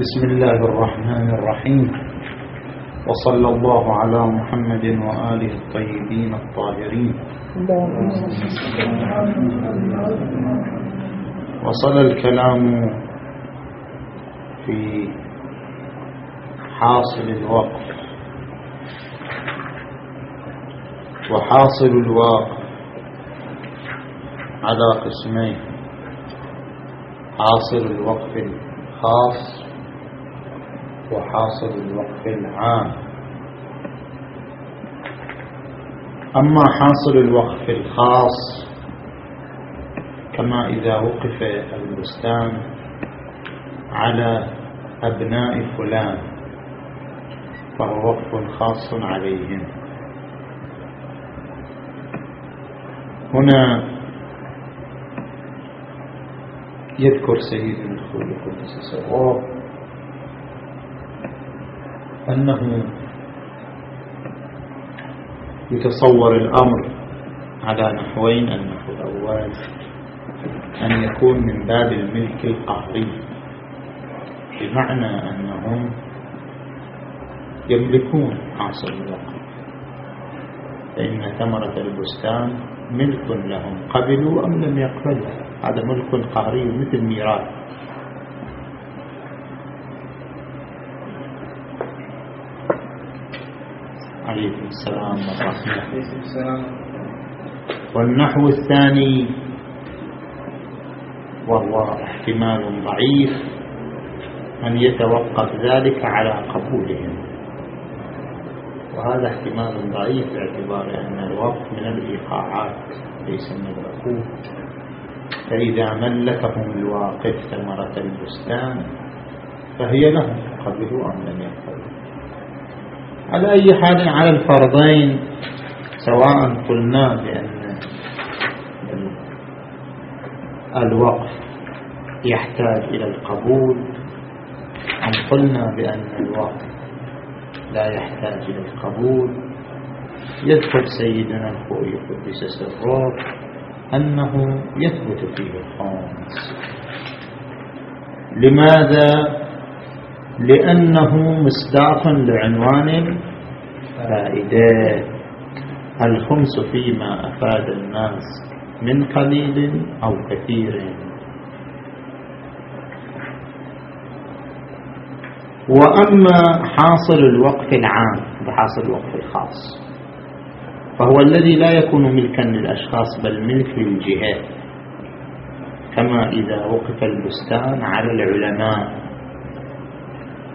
بسم الله الرحمن الرحيم. وصلى الله على محمد وآله الطيبين الطاهرين. وصل الكلام في حاصل الوقف. وحاصل الوقف على قسمين. حاصل الوقف الخاص وحاصل الوقف العام. أما حاصل الوقف الخاص كما إذا وقف البستان على أبناء فلان فهو وقف خاص عليهم. هنا يذكر سيد الخلق قدس سره أنه يتصور الأمر على نحوين النحو الأول أن يكون من باب الملك القهري بمعنى أنهم يملكون حاصل الوقت. فإن ثمرة البستان ملك لهم قبلوا أم لم يقبلوا؟ هذا ملك قهري مثل ميراث. عليكم السلام ورحمة والنحو الثاني وهو احتمال ضعيف أن يتوقف ذلك على قبولهم. وهذا احتمال ضعيف باعتبار أن الوقف من الإيقاعات ليس من العقود فإذا ملكهم الواقف ثمرة البستان فهي لهم قبلوا أم لم يقبلوا. على أي حال على الفرضين سواء قلنا بأن الوقف يحتاج إلى القبول أم قلنا بأن الوقف لا يحتاج إلى القبول يذكر سيدنا الخوي قدس سره أنه يثبت فيه الخامس. لماذا لأنه مصداق لعنوان الفائدة الخمس فيما أفاد الناس من قليل أو كثير. وأما حاصل الوقف العام بحاصل الوقف الخاص فهو الذي لا يكون ملكا للأشخاص بل ملك للجهات كما إذا وقف البستان على العلماء.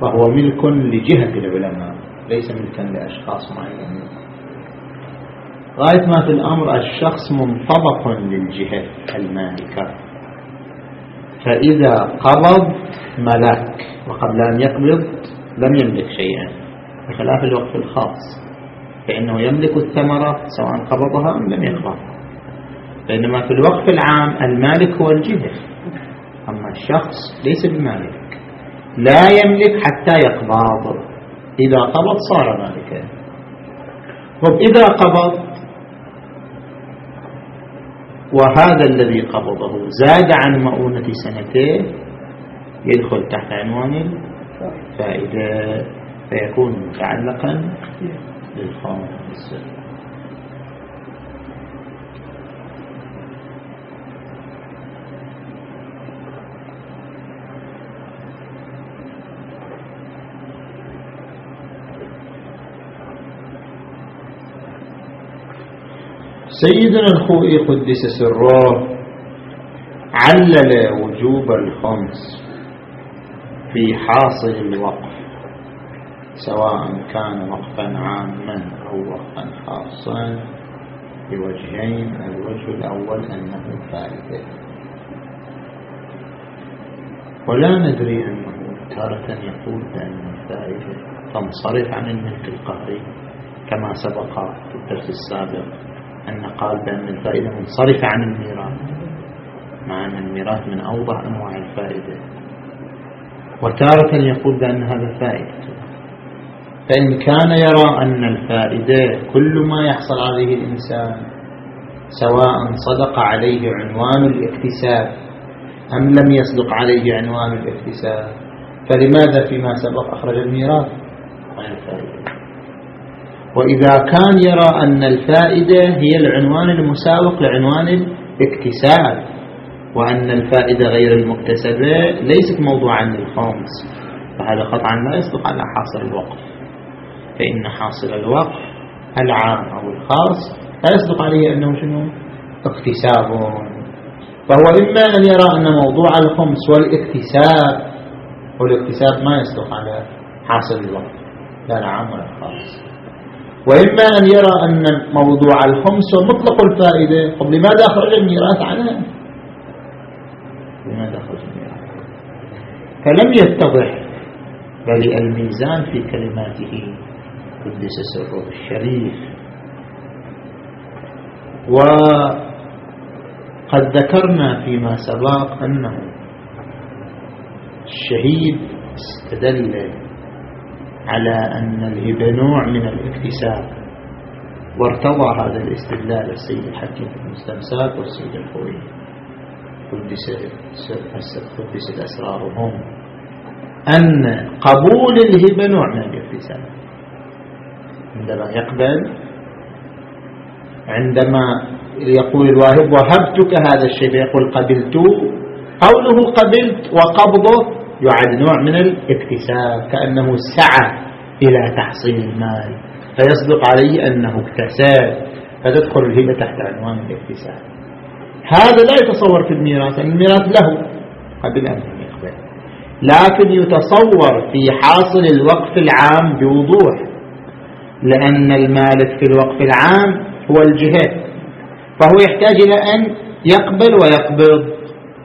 فهو ملك لجهة العلماء ليس ملكا لأشخاص معينين. غاية ما في الأمر الشخص منطبق للجهة المالكة. فإذا قبض ملك وقبل أن يقبض لم يملك شيئا. بخلاف الوقف الخاص فإنه يملك الثمرة سواء قبضها أم لم يقبض بينما في الوقف العام المالك هو الجهة. أما الشخص ليس بمالك. لا يملك حتى يقبض. إذا قبض صار مالكا. طب إذا قبض وهذا الذي قبضه زاد عن مؤونة سنتين يدخل تحت عنوان الفائدة فيكون متعلقا للخامس سيدنا الخوئي قدس سره علل وجوب الخمس في حاصل الوقف سواء كان وقفا عاما أو وقفا خاصا بوجهين الوجه الأول أنه فائدة ولا ندري أنه تارة يقول بأن الفائدة تنصرف عن الملك القهري كما سبق في الدرس السابق. أن قال بأن الفائدة منصرفة عن الميراث. مع أن الميراث من أوضح أنواع الفائدة. وتارة يقول بأن هذا فائدة. فإن كان يرى أن الفائدة كل ما يحصل عليه الإنسان سواء صدق عليه عنوان الاكتساب أم لم يصدق عليه عنوان الاكتساب فلماذا فيما سبق أخرج الميراث؟ غير فائدة وإذا كان يرى أن الفائدة هي العنوان المساوق لعنوان الاكتساب وأن الفائدة غير المكتسبة ليست موضوعا للخامس فهذا قطعا لا يصدق على حاصل الوقف فإن حاصل الوقف العام أو الخاص لا يصدق عليه أنه شنو؟ اكتساب. فهو إما أن يرى أن موضوع الخمس والاكتساب والاكتساب ما يصدق على حاصل الوقف لا العام ولا الخاص. وإما أن يرى أن موضوع الخمس ومطلق الفائدة طب لماذا أخرج الميراث عنها؟ لماذا أخرج الميراث فلم يتضح بل الميزان في كلماته قدس سره الشريف. وقد ذكرنا فيما سبق أنه الشهيد استدل على أن الهبة نوع من الاكتساب. وارتضى هذا الاستدلال السيد الحكيم في المستمساك والسيد الخوي قدست أسرارهم أن قبول الهبة نوع من الاكتساب. عندما يقبل عندما يقول الواهب وهبتك هذا الشيء فيقول قبلت. قوله قبلت. وقبضه يعد نوع من الاكتساب كأنه سعى إلى تحصيل المال. فيصدق عليه أنه اكتساب. فتدخل الهبة تحت عنوان الاكتساب. هذا لا يتصور في الميراث الميراث له قبل أن يقبل. لكن يتصور في حاصل الوقف العام بوضوح لأن المالك في الوقف العام هو الجهة فهو يحتاج إلى أن يقبل ويقبض.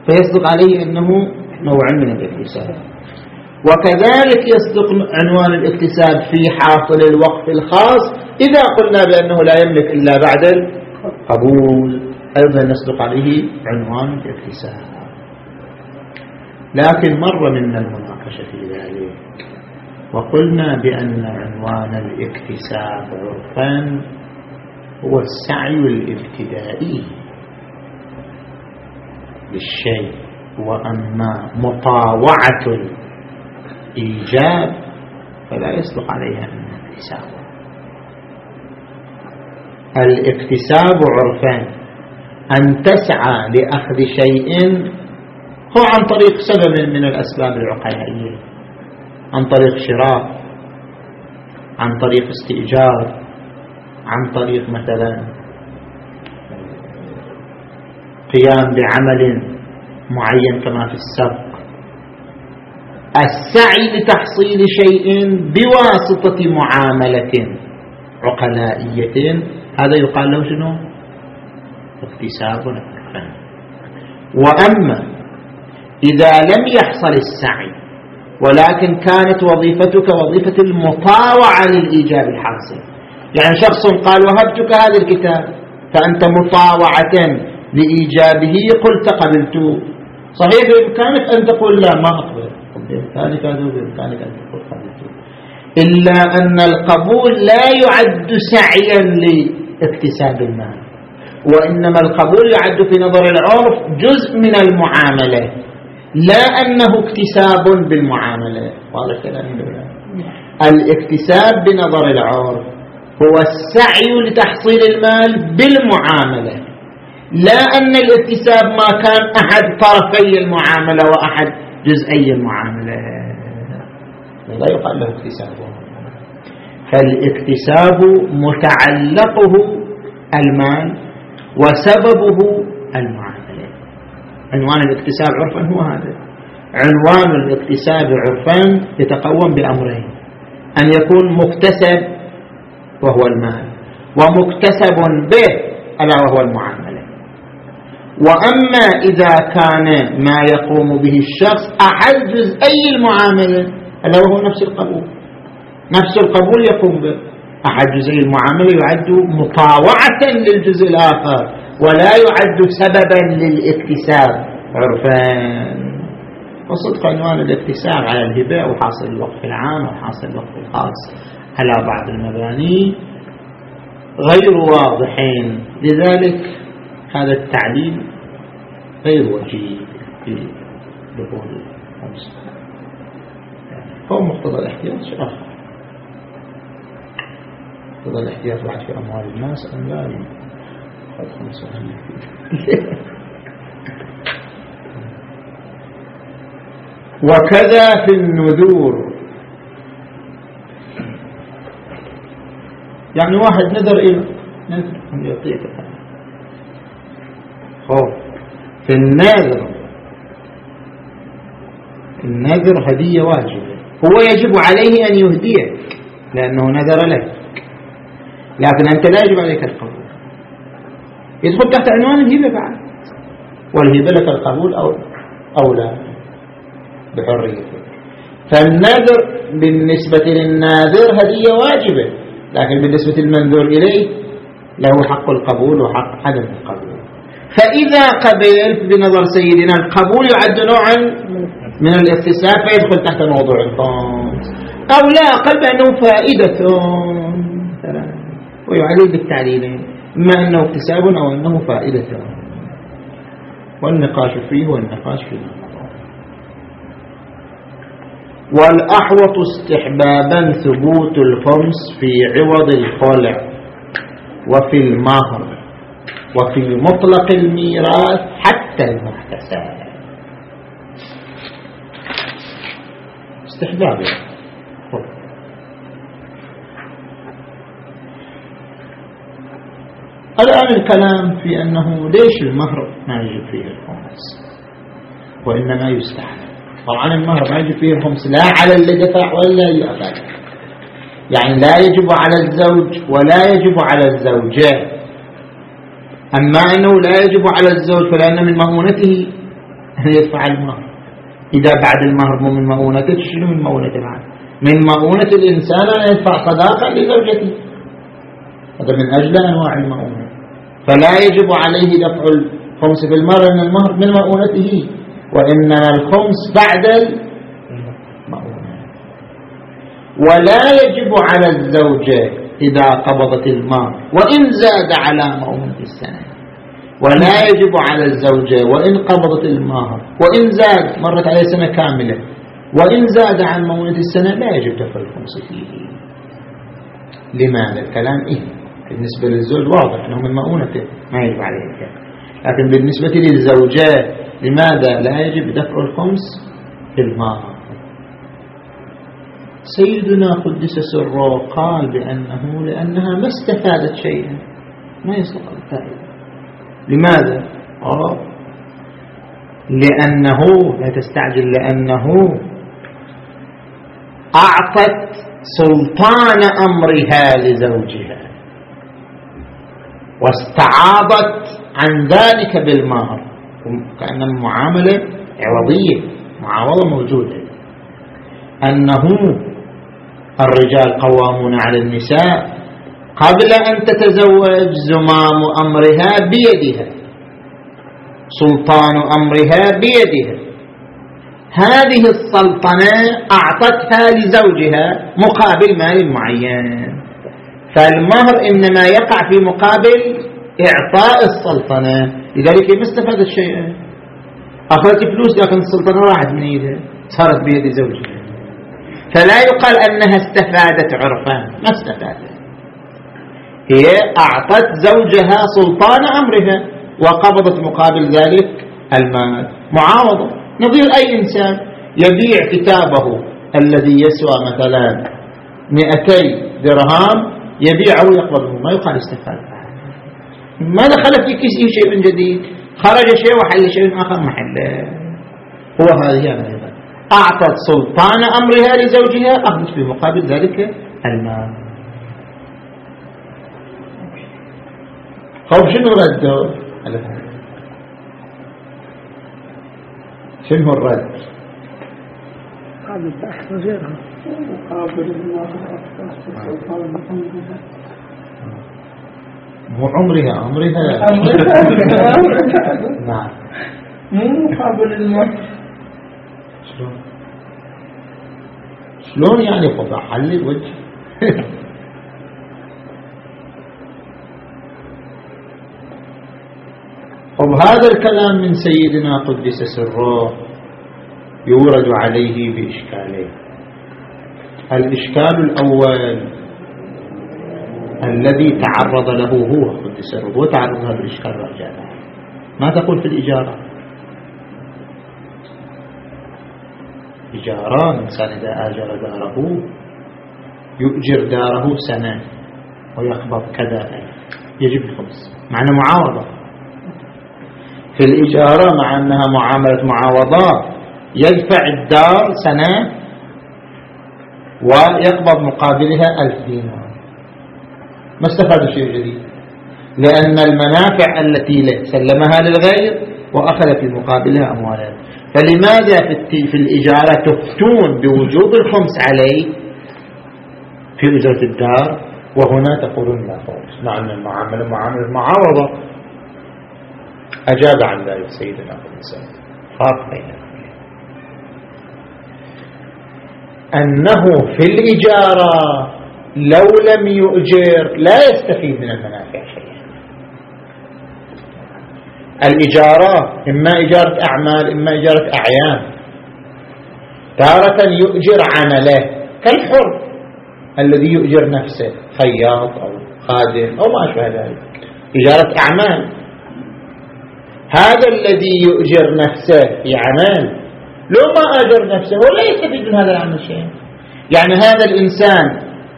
فيصدق عليه أنه نوع من الاكتساب وكذلك يصدق عنوان الاكتساب في حاصل الوقف الخاص إذا قلنا بأنه لا يملك إلا بعد القبول. أيضا نصدق عليه عنوان الاكتساب لكن مر منا المناقشة في ذلك وقلنا بأن عنوان الاكتساب عرفا هو السعي الابتدائي للشيء. وأما مطاوعة الإيجاب فلا يصدق عليها من الاكتساب عرفان. أن تسعى لأخذ شيء هو عن طريق سبب من الأسباب العقلائية. عن طريق شراء. عن طريق استئجار. عن طريق مثلا قيام بعمل معين كما في السبق السعي لتحصيل شيء بواسطة معاملة عقلائية هذا يقال له شنو؟ اكتساب وأما إذا لم يحصل السعي ولكن كانت وظيفتك وظيفة المطاوعة للإيجاب الحاصل. يعني شخص قال وهبتك هذا الكتاب فأنت مطاوعة لإيجابه قلت قبلت صحيح بإمكانك أن تقول لا ما أقبل. بإمكانك هذا بإمكانك أن تقول قبلت إلا أن القبول لا يعد سعيا لإكتساب المال وإنما القبول يعد في نظر العرف جزء من المعاملة لا أنه اكتساب بالمعاملة. واضح كلامي الاكتساب بنظر العرف هو السعي لتحصيل المال بالمعاملة. لا أن الاكتساب ما كان أحد طرفي المعاملة وأحد جزئي المعاملة. لا يقال له اكتساب. فالاكتساب متعلقه المال وسببه المعاملة. عنوان الاكتساب عرفا هو هذا. عنوان الاكتساب عرفا يتقوم بأمرين. أن يكون مكتسب وهو المال ومكتسب به ألا وهو المعاملة. وأما إذا كان ما يقوم به الشخص أحد جزئي المعاملة ألا وهو نفس القبول. نفس القبول يقوم به. أحد جزئي المعاملة يعد مطاوعة للجزء الآخر ولا يعد سببا للاكتساب. عرفان. وصدق عنوان الاكتساب على الهباء وحاصل الوقف العام وحاصل الوقف الخاص على بعض المباني. غير واضحين. لذلك هذا التعليل غير وجيه في دخول الخمس هو مقتضى الاحتياط شيء آخر. مقتضى الاحتياط بعد في أموال الناس أم لا؟ وكذا في النذور. يعني واحد نذر إلى نذر أن يعطيك خوف في النذر. النذر هدية واجبة. هو يجب عليه أن يهديك لأنه نذر لك. لكن أنت لا يجب عليك القبول. يدخل تحت عنوان الهبة بعد. والهبة لك القبول أو, أو لا. بحريته فالنذر بالنسبة للناذر هدية واجبة. لكن بالنسبة للمنذور إليه له حق القبول وحق عدم القبول. فإذا قبل بنظر سيدنا القبول يعد نوعا من الاكتساب فيدخل تحت موضوع الخمس أو لا أقل بأنه فائدة. ويعلل بالتعليلين إما أنه اكتساب أو أنه فائدة. والنقاش فيه والنقاش فيه. والأحوط استحبابا ثبوت الخمس في عوض الخلع وفي المهر. وفي مطلق الميراث حتى المحتسب. استحباب الآن الكلام في أنه ليش المهر ما يجب فيه الخمس؟ وإنما يستحب. طبعا المهر ما يجب فيه الخمس لا على اللي دفع ولا يأخذ يعني لا يجب على الزوج ولا يجب على الزوجة أما أنه لا يجب على الزوج فلأن من مؤونته أن يدفع المهر إذا بعد المهر مو من مؤونته شنو من مؤونته بعد من مؤونة الإنسان أن يدفع صداقة لزوجته. هذا من أجل أنواع المؤونة. فلا يجب عليه دفع الخمس في المهر لأن المهر من مؤونته وإنما الخمس بعد المؤونة. ولا يجب على الزوجة إذا قبضت المهر وإن زاد على مؤونة السنة. ولا يجب على الزوجة وإن قبضت المهر وإن زاد مرت عليه سنة كاملة وإن زاد عن مؤونة السنة لا يجب دفع الخمس فيه لماذا؟ الكلام إيه؟ بالنسبة للزوج واضح أنه من مؤونته ما يجب عليه الكلام. لكن بالنسبة للزوجات لماذا لا يجب دفع الخمس في المهر سيدنا قدس سره قال بأنه لأنها ما استفادت شيئا ما يستطيع الفائدة. لماذا؟ لأنه لا تستعجل لأنه أعطت سلطان أمرها لزوجها واستعاضت عن ذلك بالمهر كأن المعاملة عوضية معاوضة موجودة أنه الرجال قوامون على النساء قبل أن تتزوج زمام أمرها بيدها سلطان أمرها بيدها. هذه السلطنة أعطتها لزوجها مقابل مال معين. فالمهر إنما يقع في مقابل إعطاء السلطنة. لذلك ما استفادت شيئا أخذت فلوس لكن السلطنة راحت من إيدها صارت بيد زوجها. فلا يقال أنها استفادت عرفا ما استفادت. هي أعطت زوجها سلطان أمرها وقبضت مقابل ذلك المال. معاوضة نظير أي إنسان يبيع كتابه الذي يسوى مثلا مئتي درهم يبيعه ويقبضه. ما يقال استفاد. ما دخل في كيسه شيء جديد. خرج شيء وحل شيء آخر محله هو هذه أيضا أعطت سلطان أمرها لزوجها أخذت في مقابل ذلك المال. خوف شنو رده شنو الرد؟ قابل قابل مو عمرها عمرها. نعم. مو مقابل الموت. شلون؟ شلون يعني قطع حل الوجه طب هذا الكلام من سيدنا قدس سره يورد عليه بإشكالين الإشكال الأول الذي تعرض له هو قدس هو تعرض له الإشكال رجع ما تقول في الإجارة؟ إجارة الإنسان إذا آجر داره يؤجر داره سنة ويقبض كذا يجب الخمس معنى معاوضة في الإجارة مع أنها معاملة معاوضات. يدفع الدار سنة ويقبض مقابلها ألف دينار. ما استفاد شيء جديد. لأن المنافع التي له سلمها للغير وأخذ في مقابلها أموالا. فلماذا في الإجارة تفتون بوجوب الخمس عليه في أجرة الدار؟ وهنا تقولون لا خمس مع أن المعاملة معاملة معاوضة. أجاب عن ذلك سيدنا أبو فرق بين أنه في الإجارة لو لم يؤجر لا يستفيد من المنافع شيئا. الإجارة إما إجارة أعمال إما إجارة أعيان. تارة يؤجر عمله كالحر الذي يؤجر نفسه خياط أو خادم أو ما أشبه ذلك. إجارة أعمال. هذا الذي يؤجر نفسه في عمل. لو ما أجر نفسه ولا يستفيد من هذا العمل شيء يعني هذا الإنسان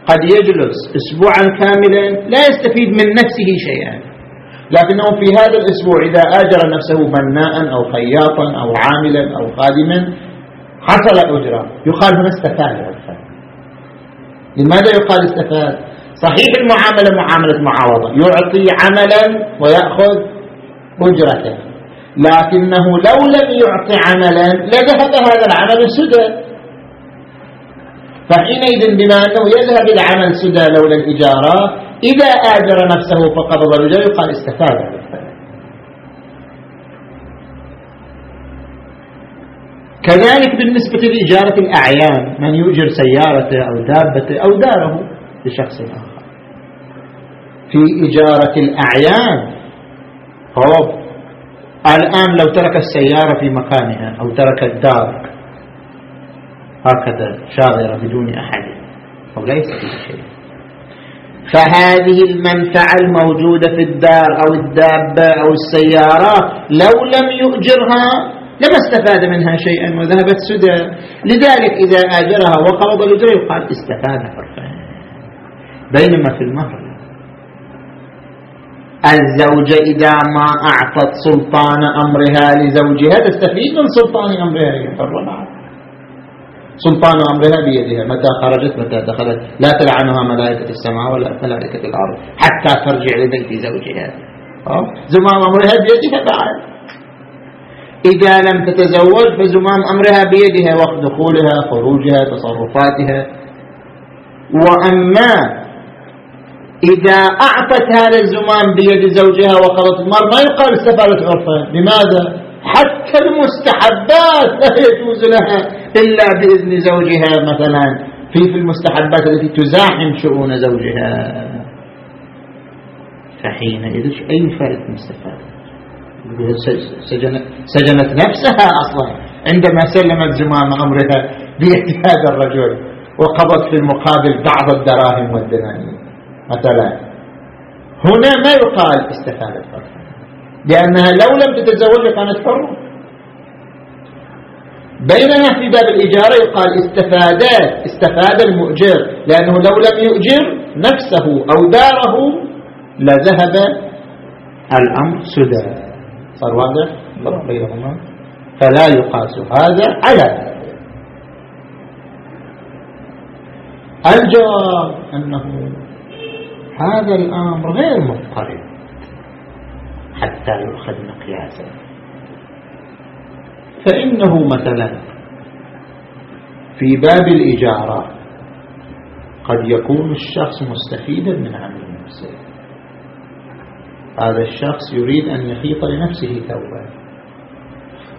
قد يجلس أسبوعا كاملا لا يستفيد من نفسه شيئا. لكنه في هذا الأسبوع إذا آجر نفسه بناء أو خياطا أو عاملا أو خادما حصل أجرة يقال هنا استفاد لماذا يقال استفاد؟ صحيح المعاملة معاملة معاوضة يعطي عملا ويأخذ أجرة لكنه لو لم يعط عملا لذهب هذا العمل سدى. فحينئذ بما أنه يذهب العمل سدى لولا الإجارة إذا آجر نفسه فقبض الأجر يقال استفاد. كذلك بالنسبة لإجارة الأعيان من يؤجر سيارته أو دابته أو داره لشخص آخر. في إجارة الأعيان خوف الآن لو ترك السيارة في مكانها أو ترك الدار هكذا شاغرة بدون أحد. أو ليس في شيء. فهذه المنفعة الموجودة في الدار أو الدابة أو السيارة لو لم يؤجرها لما استفاد منها شيئا وذهبت سدى. لذلك إذا آجرها وقبض الأجرة يقال استفاد حرفا. بينما في المهر. الزوجة إذا ما أعطت سلطان أمرها لزوجها تستفيد من سلطان أمرها هي سلطان أمرها بيدها. متى خرجت؟ متى دخلت؟ لا تلعنها ملائكة السماء ولا ملائكة الأرض حتى ترجع لبيت زوجها. زمام أمرها بيدها بعد. إذا لم تتزوج فزمام أمرها بيدها وقت دخولها خروجها تصرفاتها. وأما إذا أعطت هذا الزمام بيد زوجها وقضت المال ما يقال استفادت عرفا لماذا؟ حتى المستحبات لا يجوز لها إلا بإذن زوجها مثلا. في في المستحبات التي تزاحم شؤون زوجها. فحينئذ أي فائدة مستفاد سجنت, سجنت نفسها أصلا. عندما سلمت زمام أمرها بيد هذا الرجل وقضت في المقابل بعض الدراهم والدنانير. مثلا. هنا ما يقال استفادت فرقا لأنها لو لم تتزوج كانت حرة بينما في باب الإجارة يقال استفادات استفاد المؤجر. لأنه لو لم يؤجر نفسه أو داره لذهب الأمر سدى. صار واضح؟ بينهما. فلا يقاس هذا على الجواب أنه هذا الأمر غير مضطرب. حتى يؤخذ مقياسا فإنه مثلا في باب الإجارة قد يكون الشخص مستفيدا من عمل نفسه. هذا الشخص يريد أن يخيط لنفسه ثوبا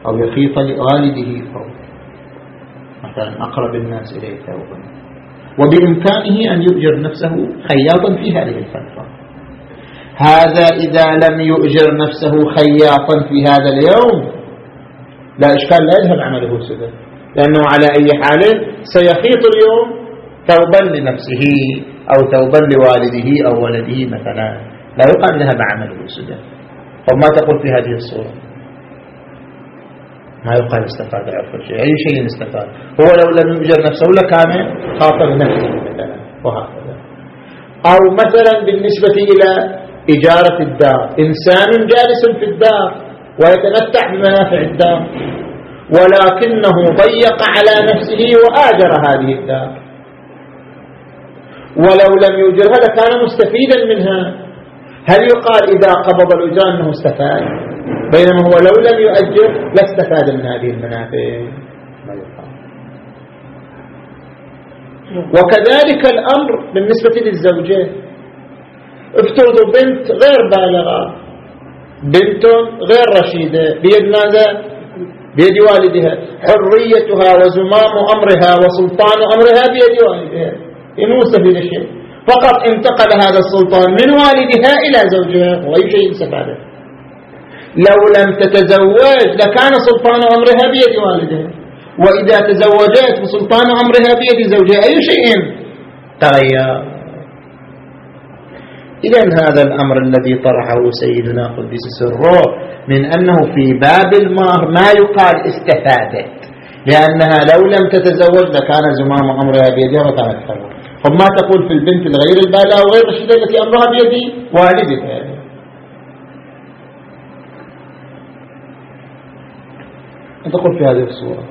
أو يخيط لوالده ثوبا. مثلا أقرب الناس إليه ثوبا. وبإمكانه أن يؤجر نفسه خياطا في هذه الفترة. هذا إذا لم يؤجر نفسه خياطا في هذا اليوم لا إشكال لا يذهب عمله سدى لأنه على أي حال سيخيط اليوم ثوبا لنفسه أو ثوبا لوالده أو ولده مثلا. لا يقال ذهب عمله سدى وما تقول في هذه الصورة؟ ما يقال استفاد عرف الشيء أي شيء استفاد هو لو لم يؤجر نفسه لكان خاطر نفسه مثلا وهكذا. أو مثلا بالنسبة إلى إجارة الدار. إنسان جالس في الدار ويتمتع بمنافع الدار ولكنه ضيق على نفسه وآجر هذه الدار. ولو لم يؤجرها لكان مستفيدا منها. هل يقال إذا قبض الأجرة أنه استفاد؟ بينما هو لو لم يؤجر لاستفاد من هذه المنافع. وكذلك الأمر بالنسبة للزوجة افترضوا بنت غير بالغة بنت غير رشيدة بيد ماذا؟ بيد والدها. حريتها وزمام أمرها وسلطان أمرها بيد والدها. إنه مستفيد شيء. فقط انتقل هذا السلطان من والدها إلى زوجها وأي شيء استفاده لو لم تتزوج لكان سلطان أمرها بيد والدها وإذا تزوجت وسلطان أمرها بيد زوجها. أي شيء؟ تغير. إذا هذا الأمر الذي طرحه سيدنا قدس سره من أنه في باب المهر ما يقال استفادت. لأنها لو لم تتزوج لكان زمام أمرها بيدها وكانت حرة فما تقول في البنت الغير البالغة وغير الشدة التي أمرها بيد والدتها تقول في هذه الصورة.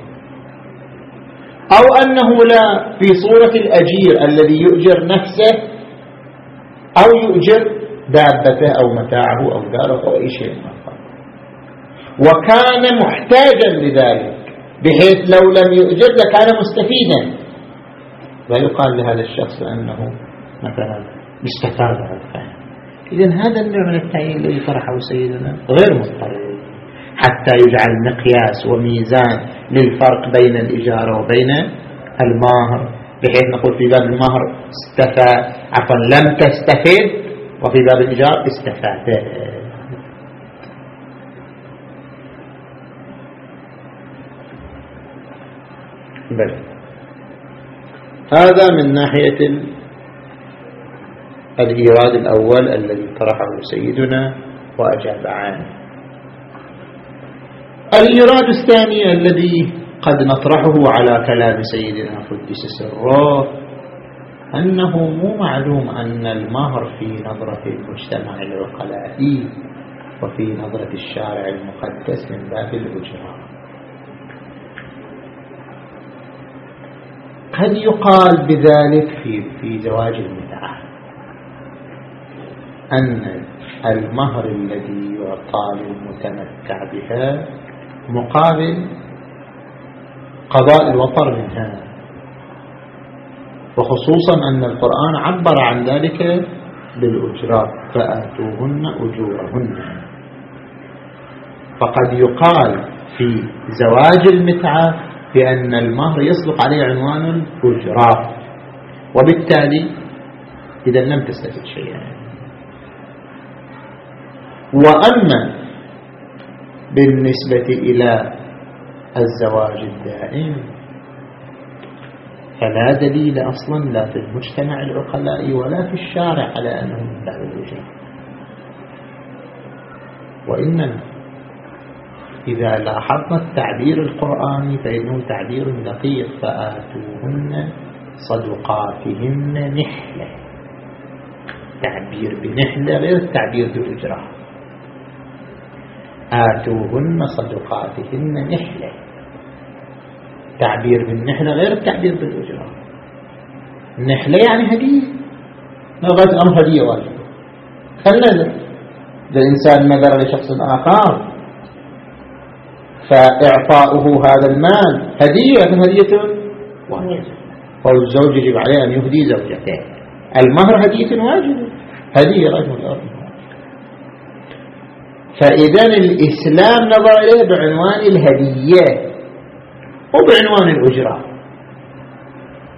أو أنه لا في صورة الأجير الذي يؤجر نفسه أو يؤجر دابته أو متاعه أو داره أو أي شيء وكان محتاجا لذلك بحيث لو لم يؤجر لكان مستفيدا. ويقال لهذا الشخص أنه مثلا استفاد الفهم. إذن هذا النوع من التعيين الذي طرحه سيدنا غير مضطرد حتى يجعل مقياس وميزان للفرق بين الإجارة وبين الماهر بحيث نقول في باب المهر استفاد عفوا لم تستفد وفي باب الإيجار استفاد بل. هذا من ناحية الإيراد الأول الذي طرحه سيدنا وأجاب عنه. الإيراد الثاني الذي قد نطرحه على كلام سيدنا قدس سره أنه مو معلوم أن المهر في نظرة المجتمع العقلائي وفي نظرة الشارع المقدس من باب الأجرة. قد يقال بذلك في في زواج المتعة أن المهر الذي يعطى للمتمتع بها مقابل قضاء الوطر منها وخصوصا أن القرآن عبر عن ذلك بالأجرات فآتوهن أجورهن. فقد يقال في زواج المتعة بأن المهر يصدق عليه عنوان الأجرات وبالتالي إذا لم تستفد شيئا. وأما بالنسبة إلى الزواج الدائم. فلا دليل أصلا لا في المجتمع العقلاء ولا في الشارع على أنه من باب الوجه وإنما إذا لاحظنا التعبير القرآني فإنه تعبير دقيق فآتوهن صدقاتهن نحلة. تعبير بنحلة غير التعبير بالأجرة آتوهن صدقاتهن نحلة. تعبير بالنحلة غير التعبير بالأجرة. النحلة يعني هدية. لغاية الأمر هدية واجبة. إذا الإنسان نذر لشخص آخر. فإعطاؤه هذا المال هدية هدية واجبة. والزوج يجب عليه أن يهدي زوجته. المهر هدية واجبة. هدية غير مضارة فإذا الإسلام نظر إليه بعنوان الهدية وبعنوان الأجرة.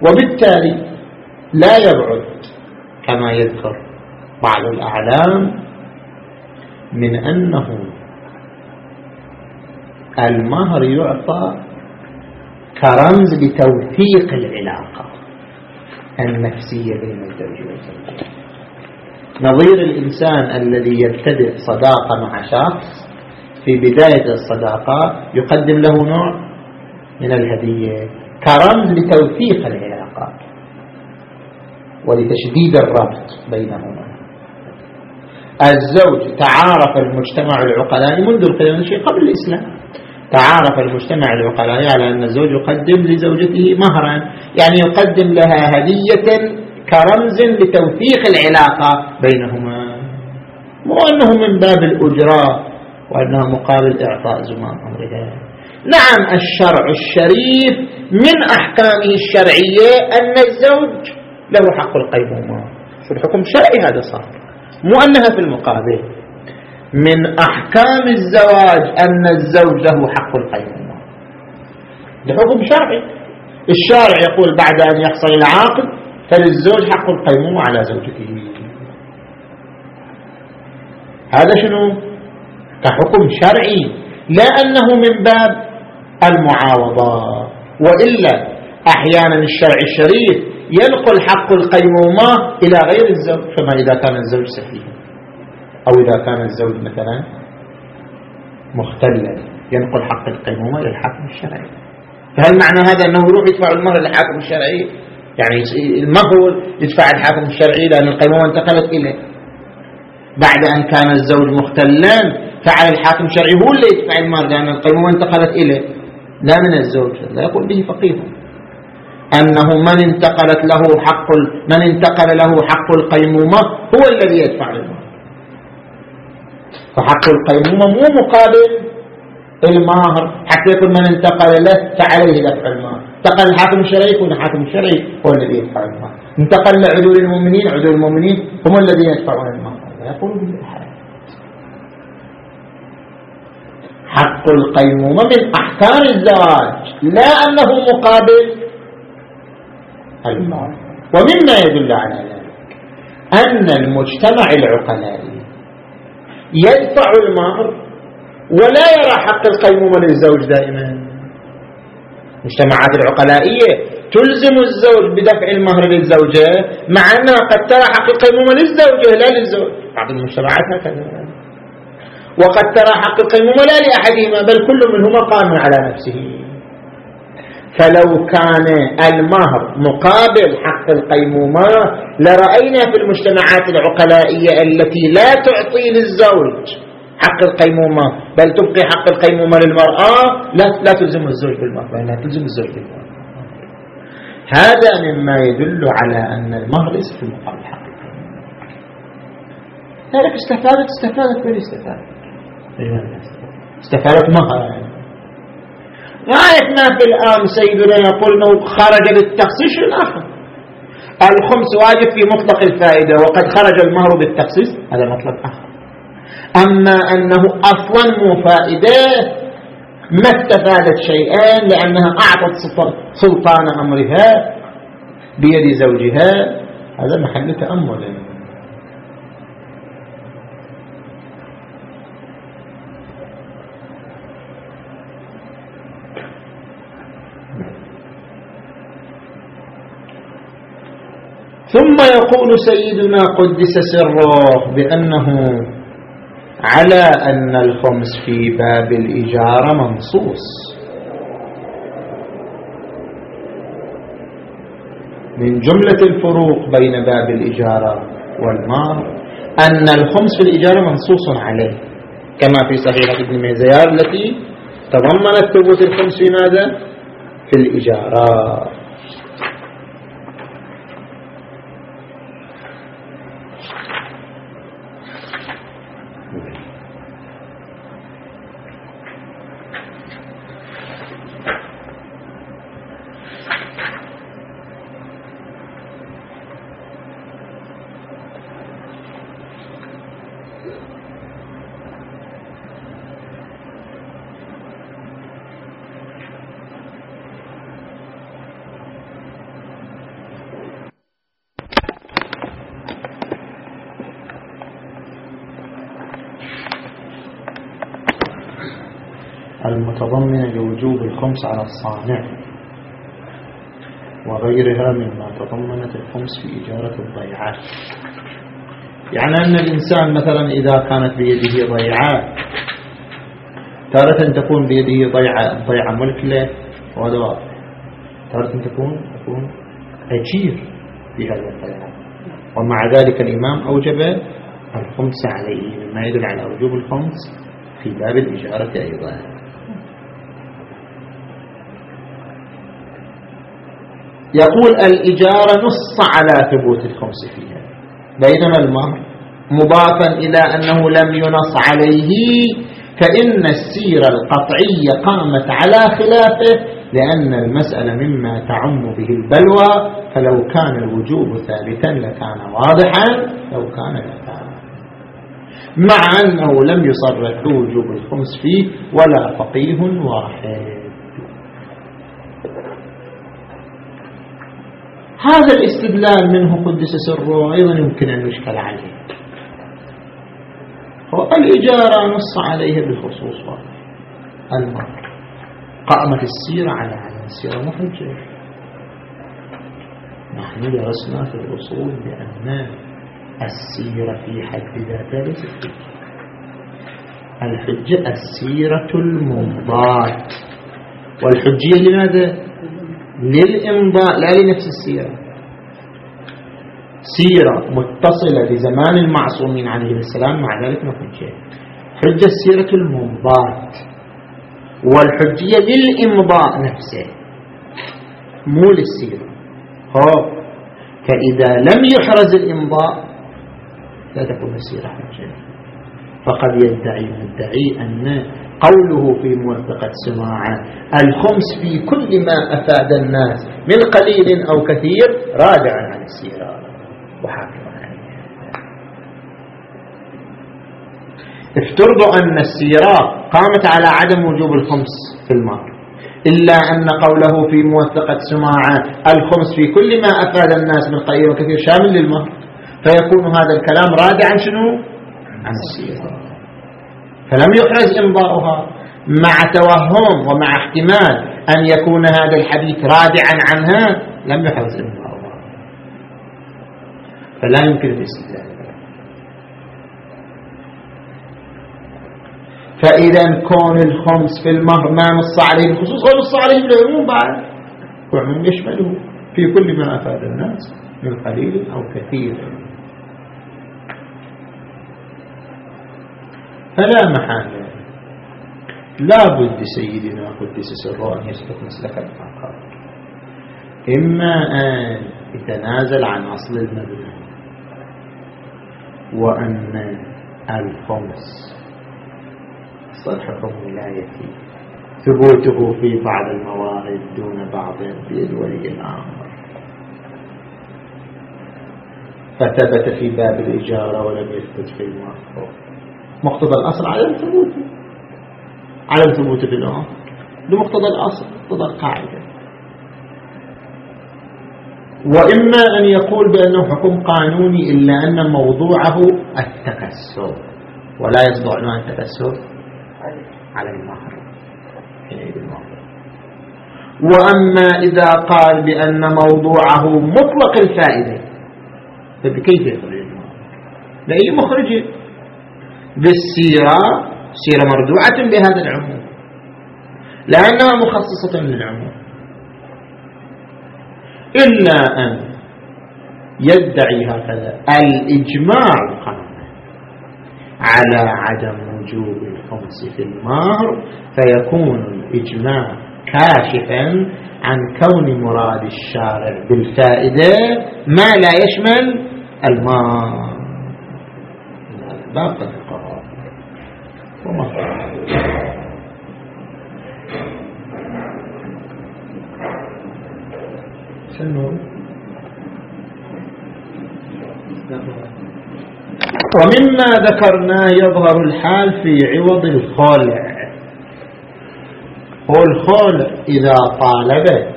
وبالتالي لا يبعد كما يذكر بعض الأعلام من أنه المهر يعطى كرمز لتوثيق العلاقة النفسية بين الزوج والزوجة نظير الإنسان الذي يبتدئ صداقة مع شخص في بداية الصداقة يقدم له نوع من الهدية كرمز لتوثيق العلاقات ولتشديد الربط بينهما. الزوج تعارف المجتمع العقلاني منذ القدم شيء قبل الإسلام. تعارف المجتمع العقلاني على أن الزوج يقدم لزوجته مهرا يعني يقدم لها هدية كرمز لتوثيق العلاقة بينهما. مو أنه من باب الأجراء وأنها مقابل إعطاء زمام أمرها. نعم الشرع الشريف من أحكامه الشرعية أن الزوج له حق القيمومة. في الحكم الشرعي هذا صار؟ مو أنها في المقابل. من أحكام الزواج أن الزوج له حق القيمومة. لحكم شرعي. الشارع يقول بعد أن يحصل العاقد فللزوج حق القيمومة على زوجته. هذا شنو؟ كحكم شرعي. لا أنه من باب المعاوضة. وإلا أحيانا الشرع الشريف ينقل حق القيمومة إلى غير الزوج فما إذا كان الزوج سفيها أو إذا كان الزوج مثلا مختلا ينقل حق القيمومة للحاكم الشرعي. فهل معنى هذا أنه يروح يدفع المهر للحاكم الشرعي؟ يعني المهر يدفع الحاكم الشرعي لأن القيمومة انتقلت إليه. بعد أن كان الزوج مختلا فعلى الحاكم الشرعي هو اللي يدفع المهر لأن القيمومة انتقلت إليه. لا من الزوج لا يقول به فقيه. أنه من انتقلت له حق من انتقل له حق القيمومة هو الذي يدفع المهر فحق القيمومة مو مقابل المهر حتى يكون من انتقل له فعليه دفع المهر انتقل الحاكم الشرعي يكون الحاكم الشرعي هو الذي يدفع المهر انتقل لعدول المؤمنين عدول المؤمنين هم الذين يدفعون المهر يقول بالحال حق القيمومة من أحكام الزواج لا أنه مقابل المال. ومما يدل على ذلك أن المجتمع العقلائي يدفع المهر ولا يرى حق القيمومة للزوج دائما. المجتمعات العقلائية تلزم الزوج بدفع المهر للزوجة مع أنها قد ترى حق القيمومة للزوجة لا للزوج. بعض المجتمعات هكذا وقد ترى حق القيمومة لا لأحدهما بل كل منهما قام على نفسه. فلو كان المهر مقابل حق القيمومة لرأينا في المجتمعات العقلائية التي لا تعطي للزوج حق القيمومة. بل تبقي حق القيمومة للمرأة. لا, لا تلزم الزوج بالمهر لا تلزم الزوج بالمهر هذا مما يدل على أن المهر ليس في المقابل حق القيمومة. ذلك استفادت استفادت من استفادت. استفادت مهر غاية ما في الآن سيدنا يقول خرج للتخصيص الآخر الخمس واجب في مطلق الفائدة وقد خرج المهر بالتخصيص هذا مطلب آخر. أما أنه أصلا مو فائدة ما استفادت شيئا لأنها أعطت سلطان أمرها بيد زوجها. هذا محل تأمل. ثم يقول سيدنا قدس سره بأنه على أن الخمس في باب الإجارة منصوص. من جملة الفروق بين باب الإجارة والمار أن الخمس في الإجارة منصوص عليه. كما في صحيحة ابن ميزيار التي تضمنت ثبوت الخمس في ماذا؟ في الإجارة. المتضمنة لوجوب الخمس على الصانع وغيرها مما تضمنت الخمس في إجارة الضيعات. يعني أن الإنسان مثلا إذا كانت بيده ضيعات تارة تكون بيده ضيعة, ضيعة ملك له وهذا واضح تارة تكون تكون أجير في هذا الضيعة. ومع ذلك الإمام أوجب الخمس عليه مما يدل على وجوب الخمس في باب الإجارة أيضا. يقول الإجارة نص على ثبوت الخمس فيها. بينما المهر مضافا إلى أنه لم ينص عليه فإن السيرة القطعية قامت على خلافه لأن المسألة مما تعم به البلوى فلو كان الوجوب ثابتا لكان واضحا لو كان لكان مع أنه لم يصرح بوجوب الخمس فيه ولا فقيه واحد. هذا الاستدلال منه قدس سره أيضا يمكن أن يشكل عليه. الإجارة نص عليه بالخصوص المهر قامت السيرة على عدم السيرة محجة. نحن درسنا في الأصول بأن السيرة في حد ذاتها ليست الحجة السيرة الممضات والحجية لماذا؟ للإمضاء لا لنفس السيرة. سيرة متصلة بزمان المعصومين عليه السلام مع ذلك ما حجة حجة السيرة الممضات والحجية للإمضاء نفسه. مو للسيرة. هو فإذا لم يحرز الإمضاء لا تكون السيرة حجة. فقد يدعي المدعي أن قوله في موثقة سماعة الخمس في كل ما أفاد الناس من قليل أو كثير راجع عن السيرة. وحاكم عليها. افترضوا أن السيرة قامت على عدم وجوب الخمس في المال إلا أن قوله في موثقة سماعة الخمس في كل ما أفاد الناس من قليل وكثير شامل للمهر فيكون هذا الكلام رادعا شنو؟ عن السيرة. فلم يحرز إمضاؤها مع توهم ومع احتمال أن يكون هذا الحديث رادعا عنها لم يحرز إمضاؤها. فلا يمكن الاستدلال. فإذا كون الخمس في المهر ما نص عليه بالخصوص ونص عليه بالعموم بعد وعموم يشمله في كل ما أفاد الناس من قليل أو كثير. فلا محالة لا بد سيدنا قدس سره أن يسلك مسلك الآخر إما أن يتنازل عن أصل المبنى وأن الخمس صلح حكم ولايتي ثبوته في بعض الموارد دون بعض بيد ولي الأمر. فثبت في باب الإجارة ولم يثبت في المعصر مقتضى الأصل عدم ثبوته عدم ثبوته في الأمر. بمقتضى الأصل مقتضى القاعدة. وإما أن يقول بأنه حكم قانوني إلا أن موضوعه التكسر. ولا يصدع نوع التكسر. على المهر. وأما إذا قال بأن موضوعه مطلق الفائدة. فبكيف يخرج المهر؟ بأي مخرج بالسيرة سيرة مردوعة بهذا العموم. لأنها مخصصة للعموم. إلا أن يدعي هكذا الإجماع على عدم وجوب الخمس في المهر فيكون الإجماع كاشفا عن كون مراد الشارع بالفائدة ما لا يشمل المال باقي ومما ذكرنا يظهر الحال في عوض الخالع هو الخالع إذا طالبت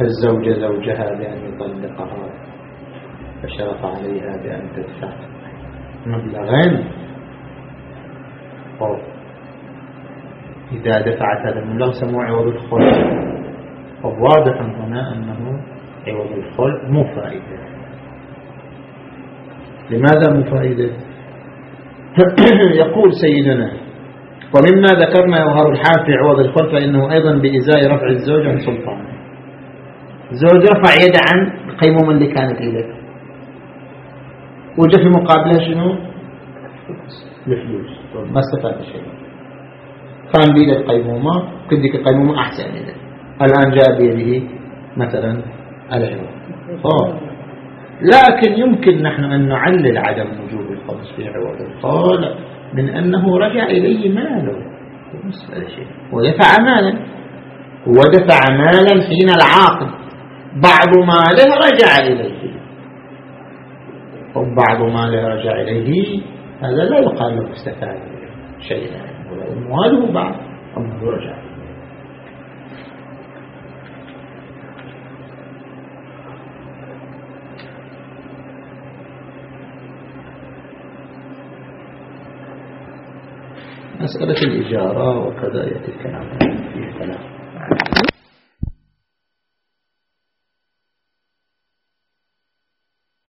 الزوجة زوجها بأن يطلقها فشرط عليها بأن تدفع مبلغا. إذا دفعت هذا المبلغ سموه عوض الخلع واضح هنا أنه عوض الخلع مو فائدة لماذا مو فائدة يقول سيدنا ومما ذكرنا يظهر الحال في عوض الخلع فإنه أيضا بإزاء رفع الزوج عن سلطانه الزوج رفع يده عن القيمومة اللي كانت إليه وجه في مقابلها شنو؟ الفلوس ما استفاد شيء كان بيده القيمومة كدك القيمومة أحسن إليه الآن جاء بيده مثلا العوض. لكن يمكن نحن أن نعلل عدم وجود الخمس في عوض. القول من أنه رجع إليه ماله. ودفع مالا. ودفع مالا حين العاقد. بعض ماله رجع إليه. وبعض ماله رجع إليه هذا لا يقال له استفاد شيئا أمواله بعض رجع. مسألة الإجارة وكذا يأتي الكلام. فيه كلام.